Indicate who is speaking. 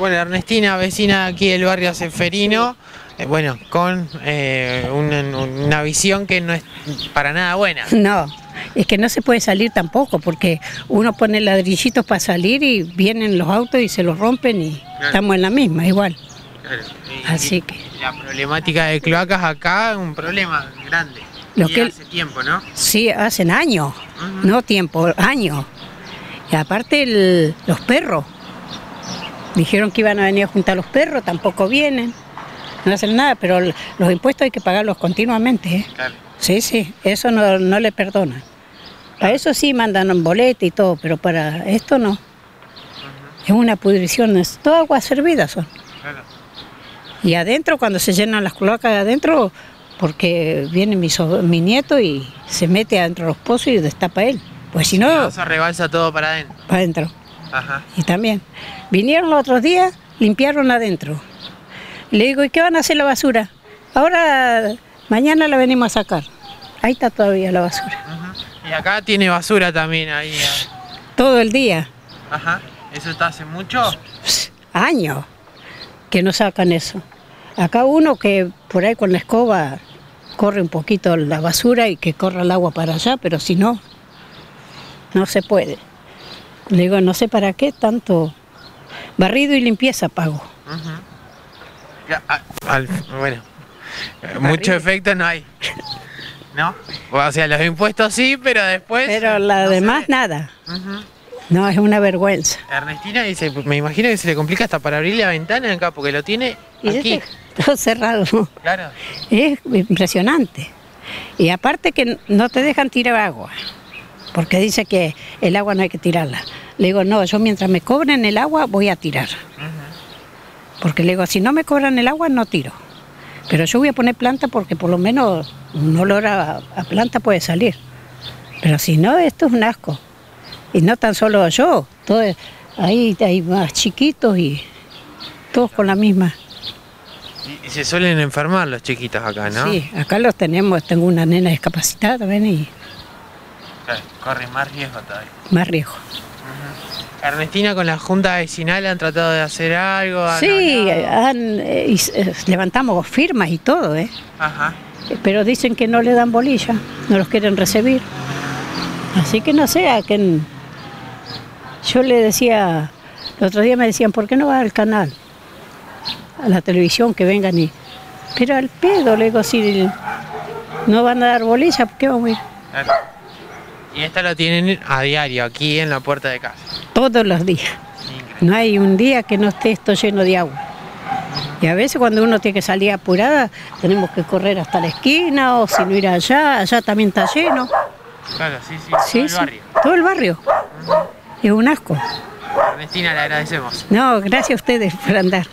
Speaker 1: Bueno, Ernestina, vecina aquí del barrio Ceferino, eh, bueno, con eh, una, una visión que no es para nada buena.
Speaker 2: No, es que no se puede salir tampoco, porque uno pone ladrillitos para salir y vienen los autos y se los rompen y estamos en la misma, igual.
Speaker 1: Claro, y-
Speaker 2: Así que-
Speaker 1: La problemática de cloacas acá es un problema grande.
Speaker 2: Lo
Speaker 1: y
Speaker 2: que-
Speaker 1: hace tiempo, ¿no?
Speaker 2: Sí, hacen años, no tiempo, años. Y aparte el- los perros. Dijeron que iban a venir a juntar los perros, tampoco vienen. No hacen nada, pero los impuestos hay que pagarlos continuamente. ¿eh?
Speaker 1: Claro.
Speaker 2: Sí, sí, eso no, no le perdonan. Para eso sí mandan un boleto y todo, pero para esto no. Es una pudrición, es todo agua servida son.
Speaker 1: claro.
Speaker 2: Y adentro, cuando se llenan las cloacas de adentro, porque viene mi, so- mi nieto y se mete adentro de los pozos y destapa él. Pues si no,
Speaker 1: Eso rebalsa todo para adentro.
Speaker 2: para adentro.
Speaker 1: Ajá.
Speaker 2: Y también, vinieron los otros días, limpiaron adentro. Le digo, ¿y qué van a hacer la basura? Ahora, mañana la venimos a sacar. Ahí está todavía la basura.
Speaker 1: Y acá tiene basura también ahí. ah.
Speaker 2: Todo el día,
Speaker 1: Ajá. ¿Eso está hace mucho?
Speaker 2: años, que no sacan eso. Acá uno que por ahí con la escoba corre un poquito la basura y que corra el agua para allá, pero si no, no se puede. Le digo, no sé para qué tanto barrido y limpieza pago.
Speaker 1: Ya, ah, al- bueno, mucho efecto no hay. ¿No? O sea, los impuestos sí, pero después.
Speaker 2: Pero la
Speaker 1: no
Speaker 2: demás nada. No, es una vergüenza.
Speaker 1: Ernestina dice, me imagino que se le complica hasta para abrir la ventana acá, porque lo tiene
Speaker 2: Y
Speaker 1: aquí.
Speaker 2: todo cerrado.
Speaker 1: Claro.
Speaker 2: Es impresionante. Y aparte que no te dejan tirar agua, porque dice que el agua no hay que tirarla. Le digo, no, yo mientras me cobren el agua voy a tirar. Porque le digo, si no me cobran el agua no tiro. Pero yo voy a poner planta porque por lo menos un olor a, a planta puede salir. Pero si no, esto es un asco. Y no tan solo yo, todo, ahí hay más chiquitos y todos con la misma.
Speaker 1: Y, se suelen enfermar los chiquitos acá, ¿no?
Speaker 2: Sí, acá los tenemos, tengo una nena discapacitada, ven, y
Speaker 1: Corren más riesgo todavía.
Speaker 2: más riesgo.
Speaker 1: Ernestina con la junta vecinal han tratado de hacer algo. han
Speaker 2: Sí, han, eh, eh, levantamos firmas y todo, ¿eh?
Speaker 1: Ajá.
Speaker 2: pero dicen que no le dan bolilla, no los quieren recibir. Así que no sé, a quién- Yo le decía, el otro día me decían, ¿por qué no va al canal? A la televisión, que vengan y... Pero al pedo, le digo, si no van a dar bolilla, ¿por qué vamos a ir?
Speaker 1: Y esta lo tienen a diario, aquí en la puerta de casa.
Speaker 2: Todos los días.
Speaker 1: Increíble.
Speaker 2: No hay un día que no esté esto lleno de agua. Y a veces cuando uno tiene que salir apurada, tenemos que correr hasta la esquina o si no ir allá, allá también está lleno.
Speaker 1: Claro, sí, sí,
Speaker 2: Sí,
Speaker 1: todo el
Speaker 2: sí,
Speaker 1: barrio.
Speaker 2: todo el barrio. Es un asco.
Speaker 1: Ernestina, le agradecemos.
Speaker 2: No, gracias a ustedes por andar.